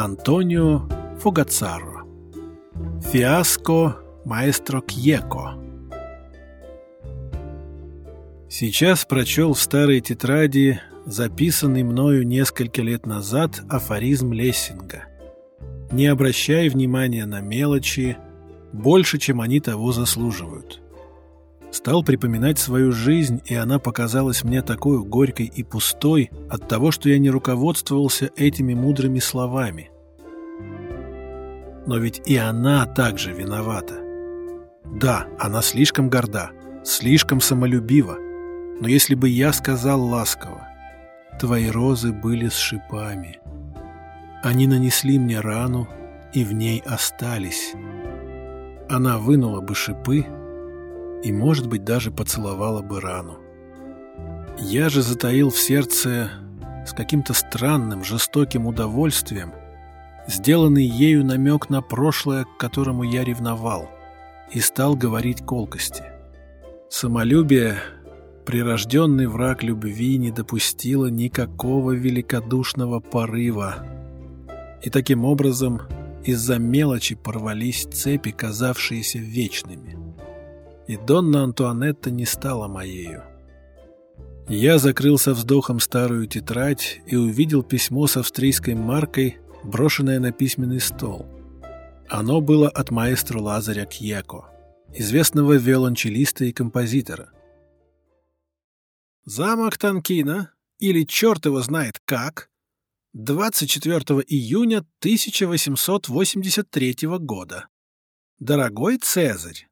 Антонио Фугацаро. Фиаско маэстро Кьеко. Сейчас прочел в старой тетради записанный мною несколько лет назад афоризм Лессинга. Не обращай внимания на мелочи, больше, чем они того заслуживают. Стал припоминать свою жизнь, и она показалась мне такой горькой и пустой от того, что я не руководствовался этими мудрыми словами. Но ведь и она также виновата. Да, она слишком горда, слишком самолюбива, но если бы я сказал ласково, «Твои розы были с шипами», они нанесли мне рану и в ней остались. Она вынула бы шипы, и, может быть, даже поцеловала бы рану. Я же затаил в сердце с каким-то странным, жестоким удовольствием сделанный ею намек на прошлое, к которому я ревновал, и стал говорить колкости. Самолюбие, прирожденный враг любви, не допустило никакого великодушного порыва, и таким образом из-за мелочи порвались цепи, казавшиеся вечными и Донна Антуанетта не стала моею. Я закрыл со вздохом старую тетрадь и увидел письмо с австрийской маркой, брошенное на письменный стол. Оно было от маэстро Лазаря Кьеко, известного виолончелиста и композитора. Замок Танкина, или черт его знает как, 24 июня 1883 года. Дорогой Цезарь,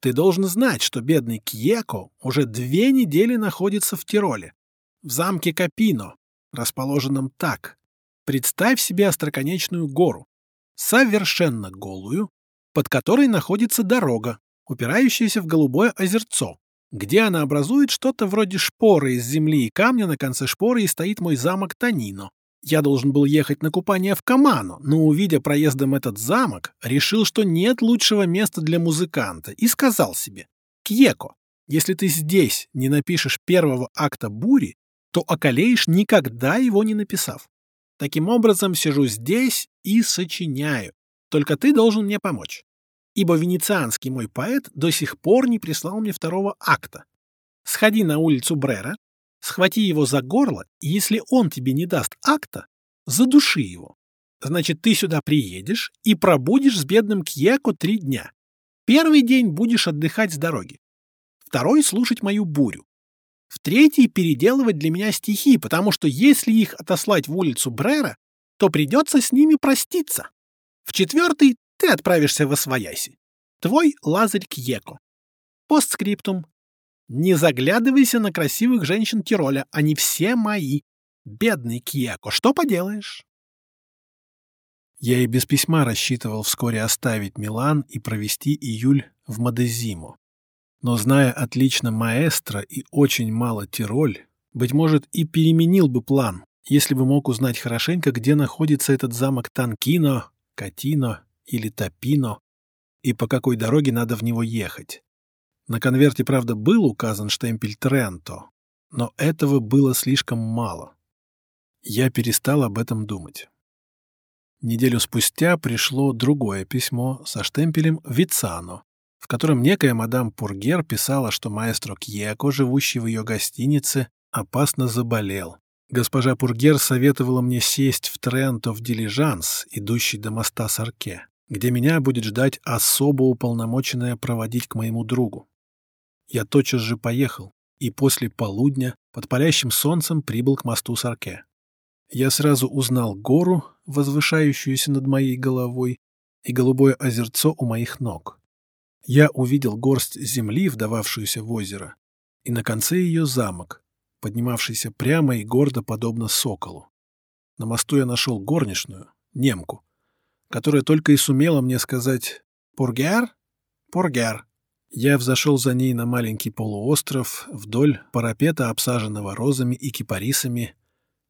ты должен знать, что бедный Кьеко уже две недели находится в Тироле, в замке Капино, расположенном так. Представь себе остроконечную гору, совершенно голую, под которой находится дорога, упирающаяся в голубое озерцо, где она образует что-то вроде шпоры из земли и камня на конце шпоры и стоит мой замок Танино, я должен был ехать на купание в Каману, но, увидя проездом этот замок, решил, что нет лучшего места для музыканта, и сказал себе, «Кьеко, если ты здесь не напишешь первого акта бури, то околеешь, никогда его не написав. Таким образом, сижу здесь и сочиняю. Только ты должен мне помочь. Ибо венецианский мой поэт до сих пор не прислал мне второго акта. Сходи на улицу Брера, Схвати его за горло, и если он тебе не даст акта, задуши его. Значит, ты сюда приедешь и пробудешь с бедным Кьеко три дня. Первый день будешь отдыхать с дороги. Второй — слушать мою бурю. В третий — переделывать для меня стихи, потому что если их отослать в улицу Брера, то придется с ними проститься. В четвертый ты отправишься в Освояси. Твой Лазарь Кьеко. Постскриптум. Не заглядывайся на красивых женщин Тироля, они все мои. Бедный Кьяко, что поделаешь? Я и без письма рассчитывал вскоре оставить Милан и провести июль в Мадезимо. Но зная отлично маэстро и очень мало Тироль, быть может, и переменил бы план, если бы мог узнать хорошенько, где находится этот замок Танкино, Катино или Топино, и по какой дороге надо в него ехать. На конверте, правда, был указан штемпель Тренто, но этого было слишком мало. Я перестал об этом думать. Неделю спустя пришло другое письмо со штемпелем «Вицано», в котором некая мадам Пургер писала, что маэстро Кьеко, живущий в ее гостинице, опасно заболел. Госпожа Пургер советовала мне сесть в Тренто в дилижанс, идущий до моста Сарке, где меня будет ждать особо уполномоченная проводить к моему другу. Я тотчас же поехал, и после полудня под палящим солнцем прибыл к мосту Сарке. Я сразу узнал гору, возвышающуюся над моей головой, и голубое озерцо у моих ног. Я увидел горсть земли, вдававшуюся в озеро, и на конце ее замок, поднимавшийся прямо и гордо, подобно соколу. На мосту я нашел горничную, немку, которая только и сумела мне сказать «Пургер? Пургер». Я взошел за ней на маленький полуостров вдоль парапета, обсаженного розами и кипарисами,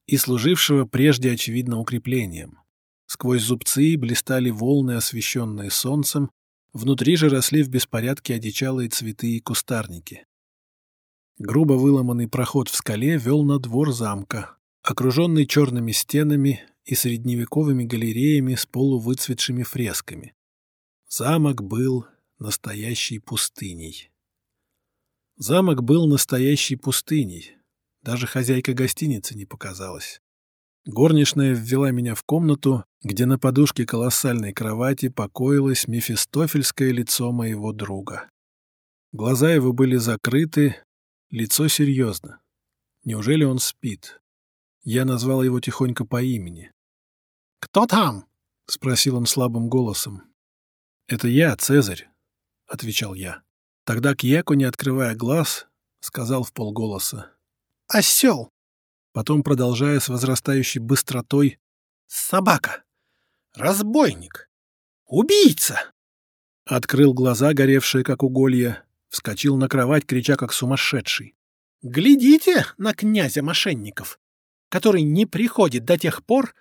и служившего прежде, очевидно, укреплением. Сквозь зубцы блистали волны, освещенные солнцем, внутри же росли в беспорядке одичалые цветы и кустарники. Грубо выломанный проход в скале вел на двор замка, окруженный черными стенами и средневековыми галереями с полувыцветшими фресками. Замок был настоящей пустыней. Замок был настоящей пустыней. Даже хозяйка гостиницы не показалась. Горничная ввела меня в комнату, где на подушке колоссальной кровати покоилось мефистофельское лицо моего друга. Глаза его были закрыты, лицо серьезно. Неужели он спит? Я назвал его тихонько по имени. «Кто там?» — спросил он слабым голосом. «Это я, Цезарь», — отвечал я. Тогда Кьяко, не открывая глаз, сказал в полголоса. «Осел!» Потом, продолжая с возрастающей быстротой, «Собака! Разбойник! Убийца!» Открыл глаза, горевшие как уголья, вскочил на кровать, крича как сумасшедший. «Глядите на князя мошенников, который не приходит до тех пор,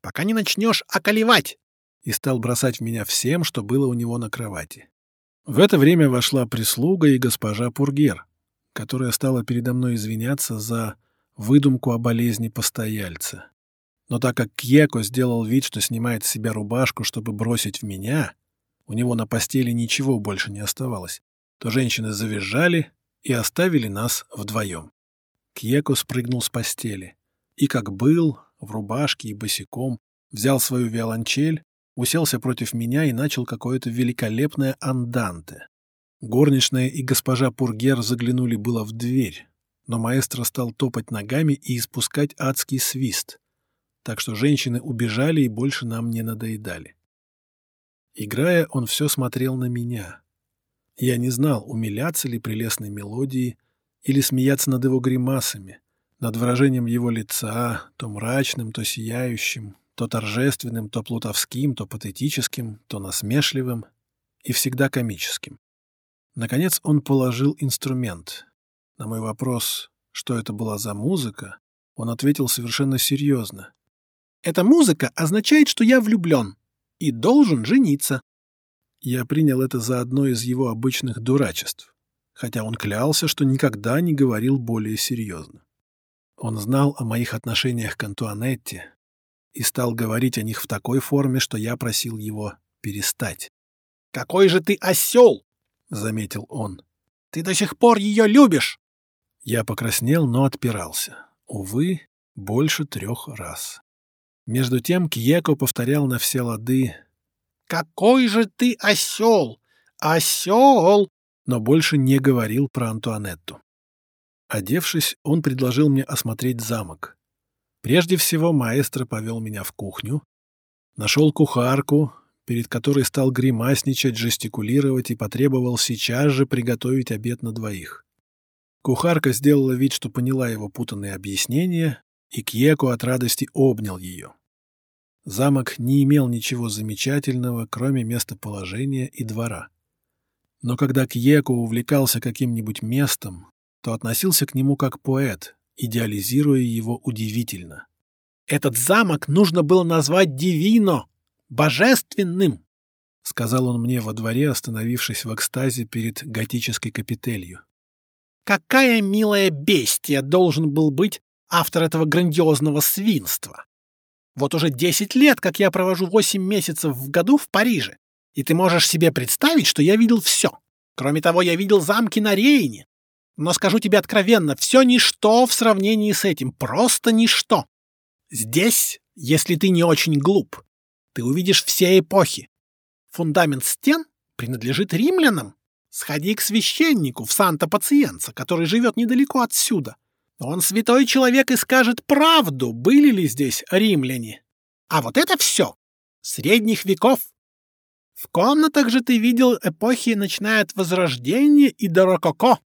пока не начнешь околевать!» и стал бросать в меня всем, что было у него на кровати. В это время вошла прислуга и госпожа Пургер, которая стала передо мной извиняться за выдумку о болезни постояльца. Но так как Кьеко сделал вид, что снимает с себя рубашку, чтобы бросить в меня, у него на постели ничего больше не оставалось, то женщины завизжали и оставили нас вдвоем. Кьеко спрыгнул с постели и, как был, в рубашке и босиком, взял свою виолончель, уселся против меня и начал какое-то великолепное анданте. Горничная и госпожа Пургер заглянули было в дверь, но маэстро стал топать ногами и испускать адский свист, так что женщины убежали и больше нам не надоедали. Играя, он все смотрел на меня. Я не знал, умиляться ли прелестной мелодией или смеяться над его гримасами, над выражением его лица, то мрачным, то сияющим, то торжественным, то плутовским, то патетическим, то насмешливым и всегда комическим. Наконец он положил инструмент. На мой вопрос, что это была за музыка, он ответил совершенно серьезно. «Эта музыка означает, что я влюблен и должен жениться». Я принял это за одно из его обычных дурачеств, хотя он клялся, что никогда не говорил более серьезно. Он знал о моих отношениях к Антуанетте, и стал говорить о них в такой форме, что я просил его перестать. «Какой же ты осел!» — заметил он. «Ты до сих пор ее любишь!» Я покраснел, но отпирался. Увы, больше трех раз. Между тем Кьеко повторял на все лады «Какой же ты осел! Осел!» но больше не говорил про Антуанетту. Одевшись, он предложил мне осмотреть замок. Прежде всего маэстро повел меня в кухню, нашел кухарку, перед которой стал гримасничать, жестикулировать и потребовал сейчас же приготовить обед на двоих. Кухарка сделала вид, что поняла его путанные объяснения, и Кьеко от радости обнял ее. Замок не имел ничего замечательного, кроме местоположения и двора. Но когда Кьеко увлекался каким-нибудь местом, то относился к нему как поэт, идеализируя его удивительно. «Этот замок нужно было назвать Дивино, божественным», — сказал он мне во дворе, остановившись в экстазе перед готической капителью. «Какая милая бестия должен был быть автор этого грандиозного свинства! Вот уже десять лет, как я провожу восемь месяцев в году в Париже, и ты можешь себе представить, что я видел все. Кроме того, я видел замки на Рейне, но скажу тебе откровенно, все ничто в сравнении с этим, просто ничто. Здесь, если ты не очень глуп, ты увидишь все эпохи. Фундамент стен принадлежит римлянам. Сходи к священнику в Санта-Пациенца, который живет недалеко отсюда. Он святой человек и скажет правду, были ли здесь римляне. А вот это все средних веков. В комнатах же ты видел эпохи, начиная от Возрождения и до Рококо.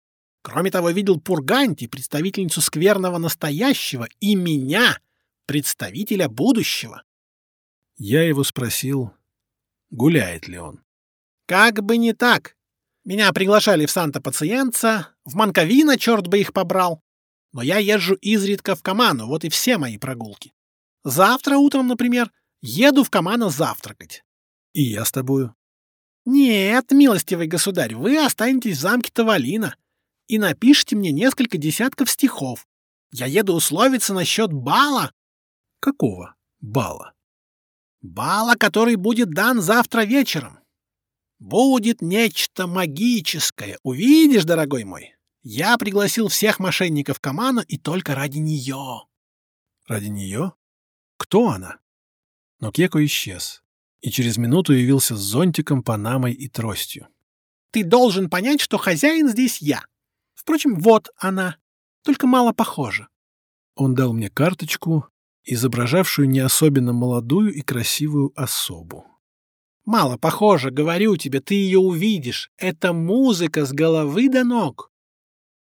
Кроме того, видел Пурганти, представительницу скверного настоящего, и меня, представителя будущего. Я его спросил, гуляет ли он. Как бы не так. Меня приглашали в Санта-Пациенца, в Манковино, черт бы их побрал. Но я езжу изредка в Каману, вот и все мои прогулки. Завтра утром, например, еду в Камано завтракать. И я с тобою. Нет, милостивый государь, вы останетесь в замке Тавалина и напишите мне несколько десятков стихов. Я еду условиться насчет бала. Какого? бала. «Бала, который будет дан завтра вечером. Будет нечто магическое. Увидишь, дорогой мой. Я пригласил всех мошенников Каману и только ради нее». «Ради нее? Кто она?» Но Кеко исчез, и через минуту явился с зонтиком, панамой и тростью. «Ты должен понять, что хозяин здесь я. Впрочем, вот она, только мало похожа». Он дал мне карточку, изображавшую не особенно молодую и красивую особу. «Мало похожа, говорю тебе, ты ее увидишь. Это музыка с головы до ног.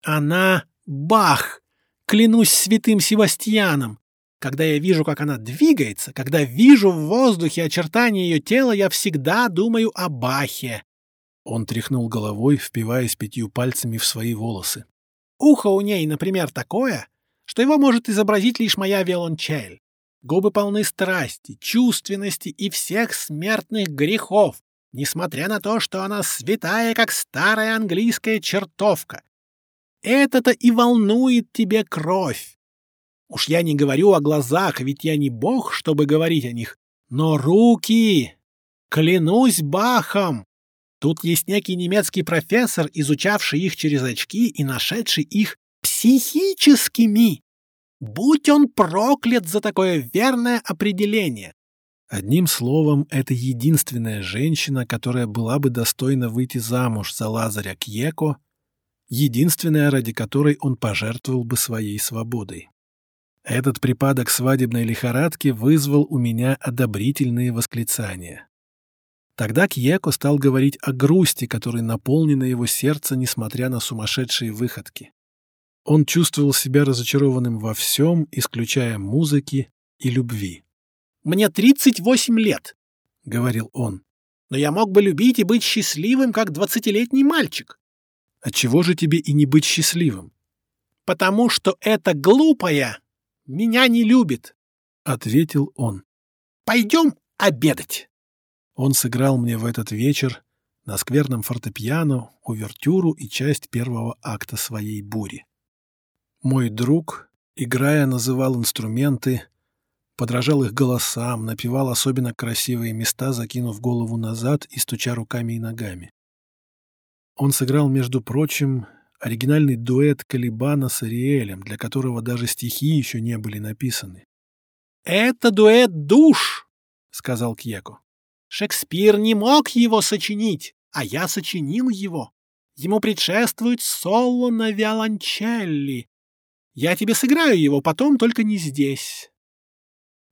Она — Бах! Клянусь святым Севастьяном. Когда я вижу, как она двигается, когда вижу в воздухе очертания ее тела, я всегда думаю о Бахе. Он тряхнул головой, впиваясь пятью пальцами в свои волосы. Ухо у ней, например, такое, что его может изобразить лишь моя виолончель. Губы полны страсти, чувственности и всех смертных грехов, несмотря на то, что она святая, как старая английская чертовка. Это-то и волнует тебе кровь. Уж я не говорю о глазах, ведь я не бог, чтобы говорить о них. Но руки! Клянусь Бахом! Тут есть некий немецкий профессор, изучавший их через очки и нашедший их психическими. Будь он проклят за такое верное определение. Одним словом, это единственная женщина, которая была бы достойна выйти замуж за Лазаря Кьеко, единственная, ради которой он пожертвовал бы своей свободой. Этот припадок свадебной лихорадки вызвал у меня одобрительные восклицания. Тогда Кьеко стал говорить о грусти, которой наполнено его сердце, несмотря на сумасшедшие выходки. Он чувствовал себя разочарованным во всем, исключая музыки и любви. «Мне 38 лет», — говорил он, — «но я мог бы любить и быть счастливым, как двадцатилетний мальчик». «Отчего же тебе и не быть счастливым?» «Потому что эта глупая меня не любит», — ответил он. «Пойдем обедать». Он сыграл мне в этот вечер на скверном фортепиано увертюру и часть первого акта своей бури. Мой друг, играя, называл инструменты, подражал их голосам, напевал особенно красивые места, закинув голову назад и стуча руками и ногами. Он сыграл, между прочим, оригинальный дуэт Калибана с Ариэлем, для которого даже стихи еще не были написаны. «Это дуэт душ», — сказал Кьеко. Шекспир не мог его сочинить, а я сочинил его. Ему предшествует соло на виолончелли. Я тебе сыграю его потом, только не здесь.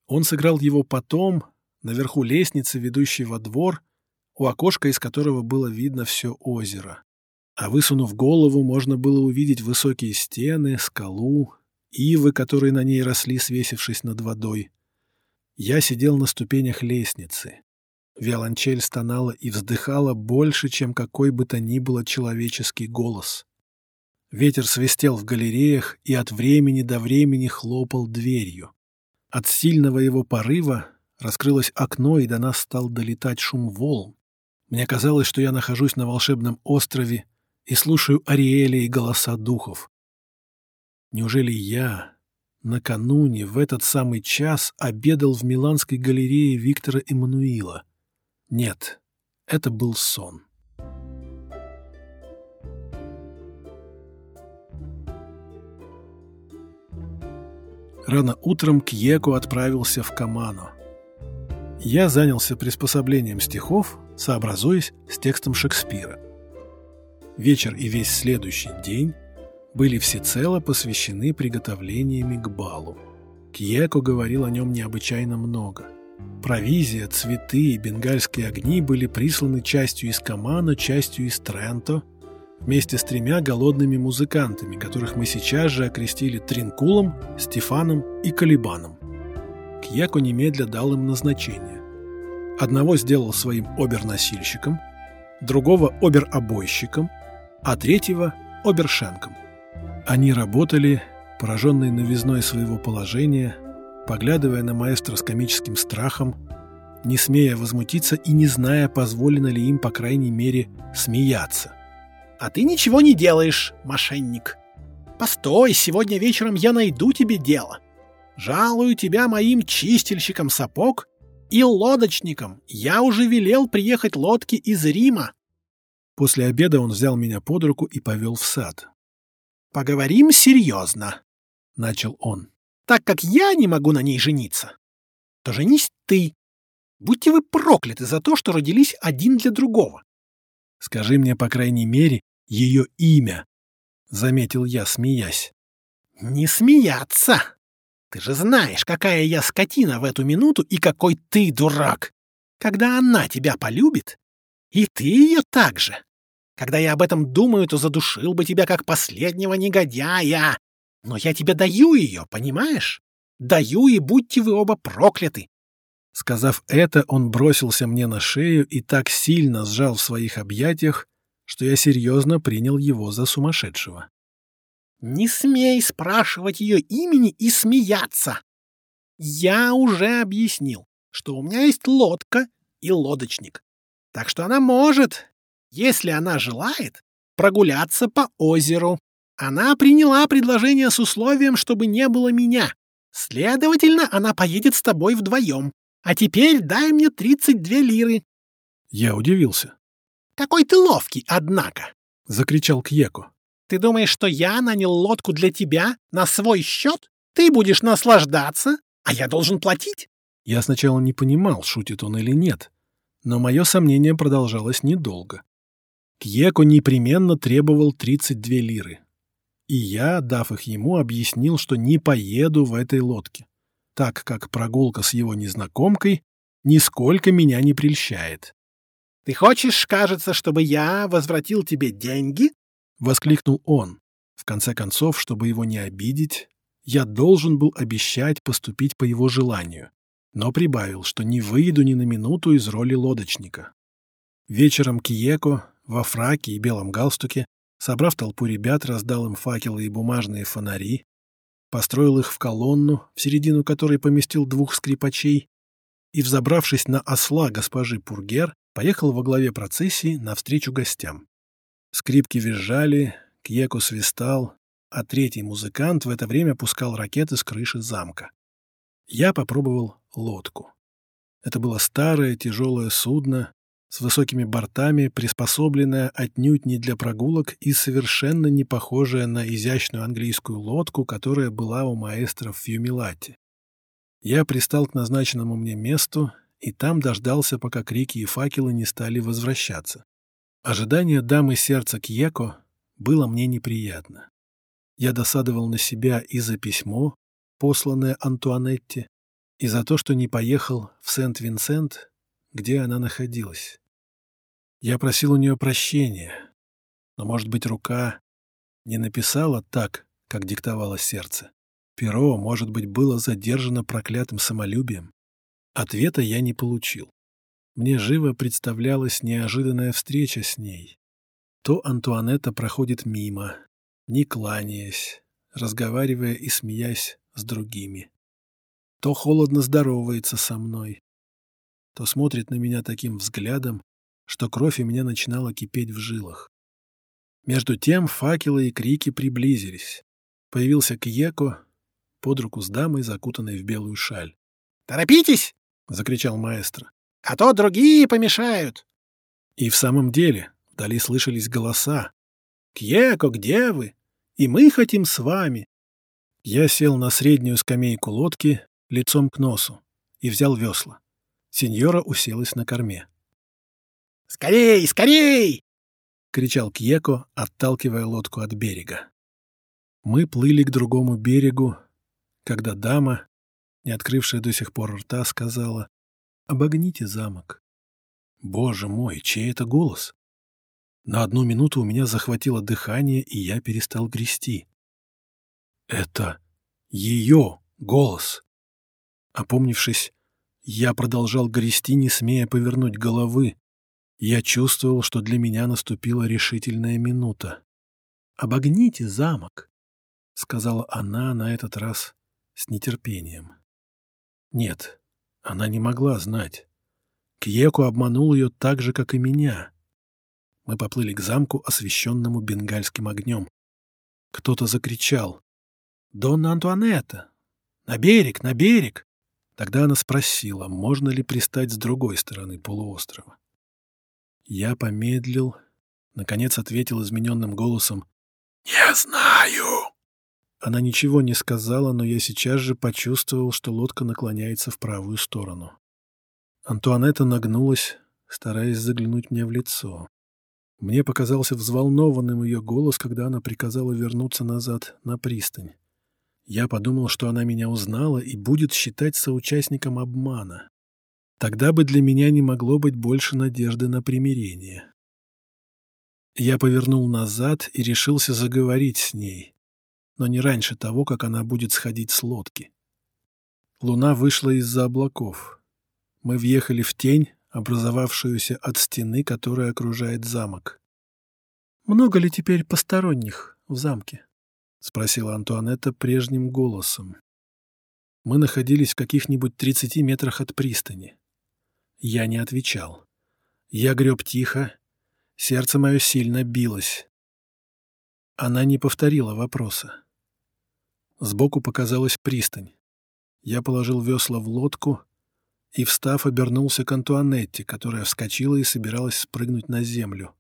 Он сыграл его потом, наверху лестницы, ведущей во двор, у окошка из которого было видно все озеро. А высунув голову, можно было увидеть высокие стены, скалу, ивы, которые на ней росли, свесившись над водой. Я сидел на ступенях лестницы. Виолончель стонала и вздыхала больше, чем какой бы то ни было человеческий голос. Ветер свистел в галереях и от времени до времени хлопал дверью. От сильного его порыва раскрылось окно, и до нас стал долетать шум волн. Мне казалось, что я нахожусь на волшебном острове и слушаю Ариэля и голоса духов. Неужели я накануне в этот самый час обедал в Миланской галерее Виктора Эммануила? Нет, это был сон. Рано утром Кьеко отправился в Камано. Я занялся приспособлением стихов, сообразуясь с текстом Шекспира. Вечер и весь следующий день были всецело посвящены приготовлениями к балу. Кьеко говорил о нем необычайно много. Провизия, цветы и бенгальские огни были присланы частью из Камана, частью из Тренто, вместе с тремя голодными музыкантами, которых мы сейчас же окрестили Тринкулом, Стефаном и Калибаном. Кьяко немедля дал им назначение. Одного сделал своим оберносильщиком, другого оберобойщиком, а третьего обершенком. Они работали, пораженные новизной своего положения, поглядывая на маэстро с комическим страхом, не смея возмутиться и не зная, позволено ли им, по крайней мере, смеяться. «А ты ничего не делаешь, мошенник. Постой, сегодня вечером я найду тебе дело. жалую тебя моим чистильщиком сапог и лодочником. Я уже велел приехать лодки из Рима. После обеда он взял меня под руку и повел в сад. «Поговорим серьезно», — начал он. «Так как я не могу на ней жениться, то женись ты. Будьте вы прокляты за то, что родились один для другого». «Скажи мне, по крайней мере, ее имя», — заметил я, смеясь. «Не смеяться! Ты же знаешь, какая я скотина в эту минуту и какой ты дурак! Когда она тебя полюбит, и ты ее так же. Когда я об этом думаю, то задушил бы тебя как последнего негодяя. Но я тебе даю ее, понимаешь? Даю, и будьте вы оба прокляты. Сказав это, он бросился мне на шею и так сильно сжал в своих объятиях, что я серьезно принял его за сумасшедшего. «Не смей спрашивать ее имени и смеяться! Я уже объяснил, что у меня есть лодка и лодочник. Так что она может, если она желает, прогуляться по озеру. Она приняла предложение с условием, чтобы не было меня. Следовательно, она поедет с тобой вдвоем. А теперь дай мне 32 лиры. Я удивился. Какой ты ловкий, однако, — закричал Кьеко. Ты думаешь, что я нанял лодку для тебя на свой счет? Ты будешь наслаждаться, а я должен платить? Я сначала не понимал, шутит он или нет, но мое сомнение продолжалось недолго. Кьеко непременно требовал 32 лиры. И я, дав их ему, объяснил, что не поеду в этой лодке, так как прогулка с его незнакомкой нисколько меня не прельщает. «Ты хочешь, кажется, чтобы я возвратил тебе деньги?» — воскликнул он. В конце концов, чтобы его не обидеть, я должен был обещать поступить по его желанию но прибавил, что не выйду ни на минуту из роли лодочника. Вечером Киеко во фраке и белом галстуке, собрав толпу ребят, раздал им факелы и бумажные фонари, построил их в колонну, в середину которой поместил двух скрипачей, и, взобравшись на осла госпожи Пургер, поехал во главе процессии навстречу гостям. Скрипки визжали, Кьеко свистал, а третий музыкант в это время пускал ракеты с крыши замка. Я попробовал лодку. Это было старое тяжелое судно с высокими бортами, приспособленное отнюдь не для прогулок и совершенно не похожее на изящную английскую лодку, которая была у маэстро в Фьюмилате. Я пристал к назначенному мне месту и там дождался, пока крики и факелы не стали возвращаться. Ожидание дамы сердца Кьеко было мне неприятно. Я досадовал на себя и за письмо, посланное Антуанетте, и за то, что не поехал в Сент-Винсент, где она находилась. Я просил у нее прощения, но, может быть, рука не написала так, как диктовало сердце. Перо, может быть, было задержано проклятым самолюбием. Ответа я не получил. Мне живо представлялась неожиданная встреча с ней. То Антуанетта проходит мимо, не кланяясь, разговаривая и смеясь с другими то холодно здоровается со мной, то смотрит на меня таким взглядом, что кровь у меня начинала кипеть в жилах. Между тем факелы и крики приблизились. Появился Кьеко под руку с дамой, закутанной в белую шаль. «Торопитесь!» — закричал маэстро. «А то другие помешают!» И в самом деле вдали слышались голоса. «Кьеко, где вы? И мы хотим с вами!» Я сел на среднюю скамейку лодки, лицом к носу, и взял весла. Сеньора уселась на корме. «Скорей, скорей!» — кричал Кьеко, отталкивая лодку от берега. Мы плыли к другому берегу, когда дама, не открывшая до сих пор рта, сказала «Обогните замок». Боже мой, чей это голос? На одну минуту у меня захватило дыхание, и я перестал грести. Это ее голос. Опомнившись, я продолжал грести, не смея повернуть головы. Я чувствовал, что для меня наступила решительная минута. «Обогните замок», — сказала она на этот раз с нетерпением. Нет, она не могла знать. Кьеку обманул ее так же, как и меня. Мы поплыли к замку, освещенному бенгальским огнем. Кто-то закричал. «Донна Антуанетта! На берег, на берег!» Тогда она спросила, можно ли пристать с другой стороны полуострова. Я помедлил, наконец ответил измененным голосом «Не знаю». Она ничего не сказала, но я сейчас же почувствовал, что лодка наклоняется в правую сторону. Антуанетта нагнулась, стараясь заглянуть мне в лицо. Мне показался взволнованным ее голос, когда она приказала вернуться назад на пристань. Я подумал, что она меня узнала и будет считать соучастником обмана. Тогда бы для меня не могло быть больше надежды на примирение. Я повернул назад и решился заговорить с ней, но не раньше того, как она будет сходить с лодки. Луна вышла из-за облаков. Мы въехали в тень, образовавшуюся от стены, которая окружает замок. «Много ли теперь посторонних в замке?» — спросила Антуанетта прежним голосом. Мы находились в каких-нибудь тридцати метрах от пристани. Я не отвечал. Я греб тихо, сердце мое сильно билось. Она не повторила вопроса. Сбоку показалась пристань. Я положил весла в лодку и, встав, обернулся к Антуанетте, которая вскочила и собиралась спрыгнуть на землю.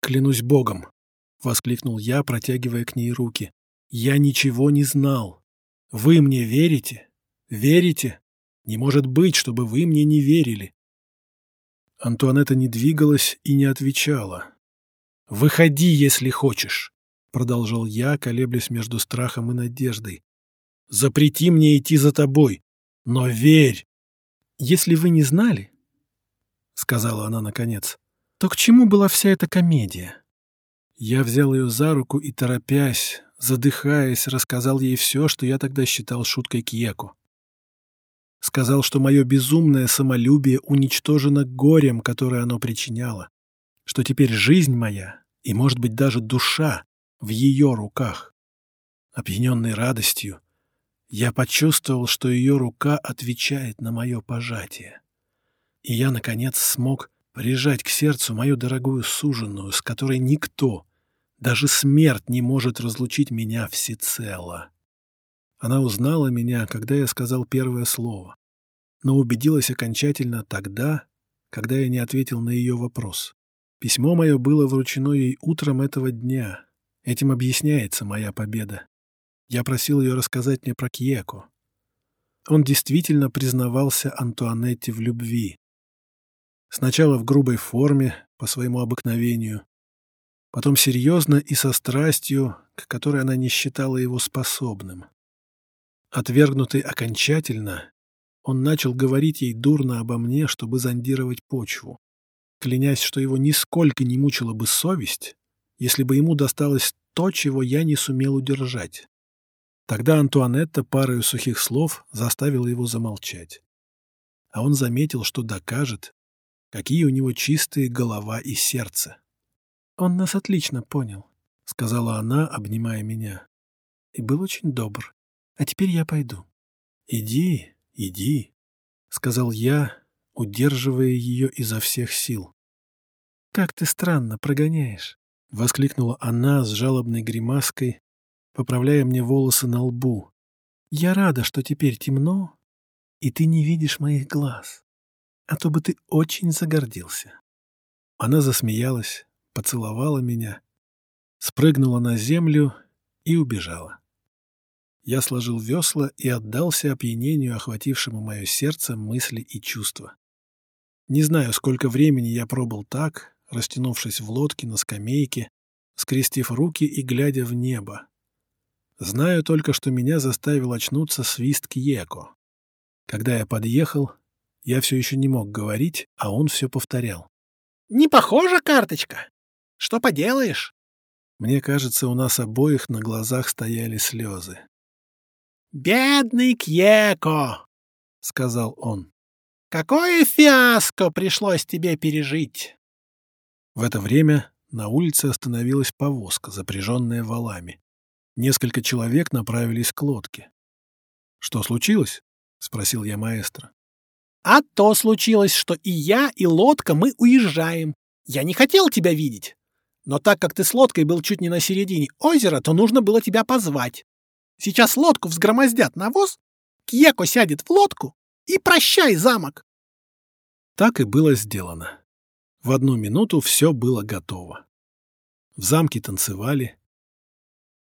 «Клянусь Богом!» — воскликнул я, протягивая к ней руки. Я ничего не знал. Вы мне верите? Верите? Не может быть, чтобы вы мне не верили. Антуанетта не двигалась и не отвечала. «Выходи, если хочешь», — продолжал я, колеблясь между страхом и надеждой. «Запрети мне идти за тобой, но верь!» «Если вы не знали, — сказала она наконец, — то к чему была вся эта комедия?» Я взял ее за руку и, торопясь, задыхаясь, рассказал ей все, что я тогда считал шуткой Кьеку. Сказал, что мое безумное самолюбие уничтожено горем, которое оно причиняло, что теперь жизнь моя и, может быть, даже душа в ее руках. Опьяненный радостью, я почувствовал, что ее рука отвечает на мое пожатие. И я, наконец, смог прижать к сердцу мою дорогую суженую, с которой никто, даже смерть не может разлучить меня всецело. Она узнала меня, когда я сказал первое слово, но убедилась окончательно тогда, когда я не ответил на ее вопрос. Письмо мое было вручено ей утром этого дня. Этим объясняется моя победа. Я просил ее рассказать мне про Кьеко. Он действительно признавался Антуанетте в любви. Сначала в грубой форме, по своему обыкновению, потом серьезно и со страстью, к которой она не считала его способным. Отвергнутый окончательно, он начал говорить ей дурно обо мне, чтобы зондировать почву, клянясь, что его нисколько не мучила бы совесть, если бы ему досталось то, чего я не сумел удержать. Тогда Антуанетта парою сухих слов заставила его замолчать. А он заметил, что докажет, какие у него чистые голова и сердце. «Он нас отлично понял», — сказала она, обнимая меня. «И был очень добр. А теперь я пойду». «Иди, иди», — сказал я, удерживая ее изо всех сил. «Как ты странно прогоняешь», — воскликнула она с жалобной гримаской, поправляя мне волосы на лбу. «Я рада, что теперь темно, и ты не видишь моих глаз, а то бы ты очень загордился». Она засмеялась, поцеловала меня, спрыгнула на землю и убежала. Я сложил весла и отдался опьянению, охватившему мое сердце, мысли и чувства. Не знаю, сколько времени я пробыл так, растянувшись в лодке на скамейке, скрестив руки и глядя в небо. Знаю только, что меня заставил очнуться свист Кьеко. Когда я подъехал, я все еще не мог говорить, а он все повторял. «Не похожа карточка? Что поделаешь? Мне кажется, у нас обоих на глазах стояли слезы. «Бедный Кьеко!» — сказал он. «Какое фиаско пришлось тебе пережить!» В это время на улице остановилась повозка, запряженная валами. Несколько человек направились к лодке. «Что случилось?» — спросил я маэстро. «А то случилось, что и я, и лодка мы уезжаем. Я не хотел тебя видеть. Но так как ты с лодкой был чуть не на середине озера, то нужно было тебя позвать. Сейчас лодку взгромоздят на воз, Кьеко сядет в лодку и прощай замок. Так и было сделано. В одну минуту все было готово. В замке танцевали.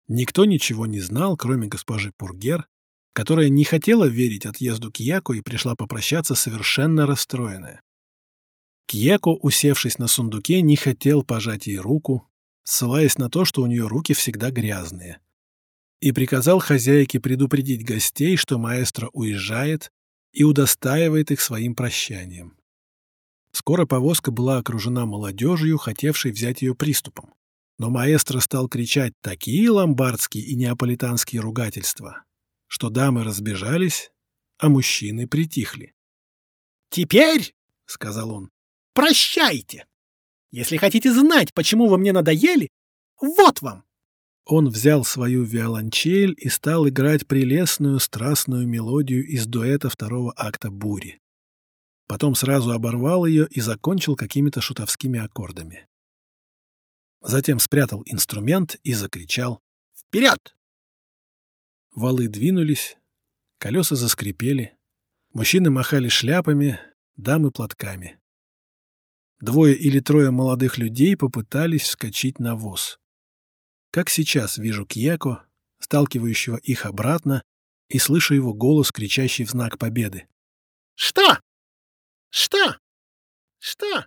Никто ничего не знал, кроме госпожи Пургер, которая не хотела верить отъезду Кьяко и пришла попрощаться совершенно расстроенная. Кьеко, усевшись на сундуке, не хотел пожать ей руку, ссылаясь на то, что у нее руки всегда грязные, и приказал хозяйке предупредить гостей, что маэстро уезжает и удостаивает их своим прощанием. Скоро повозка была окружена молодежью, хотевшей взять ее приступом. Но маэстро стал кричать такие ломбардские и неаполитанские ругательства, что дамы разбежались, а мужчины притихли. «Теперь, — сказал он, — прощайте! Если хотите знать, почему вы мне надоели, вот вам!» Он взял свою виолончель и стал играть прелестную страстную мелодию из дуэта второго акта «Бури». Потом сразу оборвал ее и закончил какими-то шутовскими аккордами. Затем спрятал инструмент и закричал «Вперед!». Валы двинулись, колеса заскрипели, мужчины махали шляпами, дамы платками. Двое или трое молодых людей попытались вскочить на воз. Как сейчас вижу Кьяко, сталкивающего их обратно, и слышу его голос, кричащий в знак победы. «Что? Что? Что?»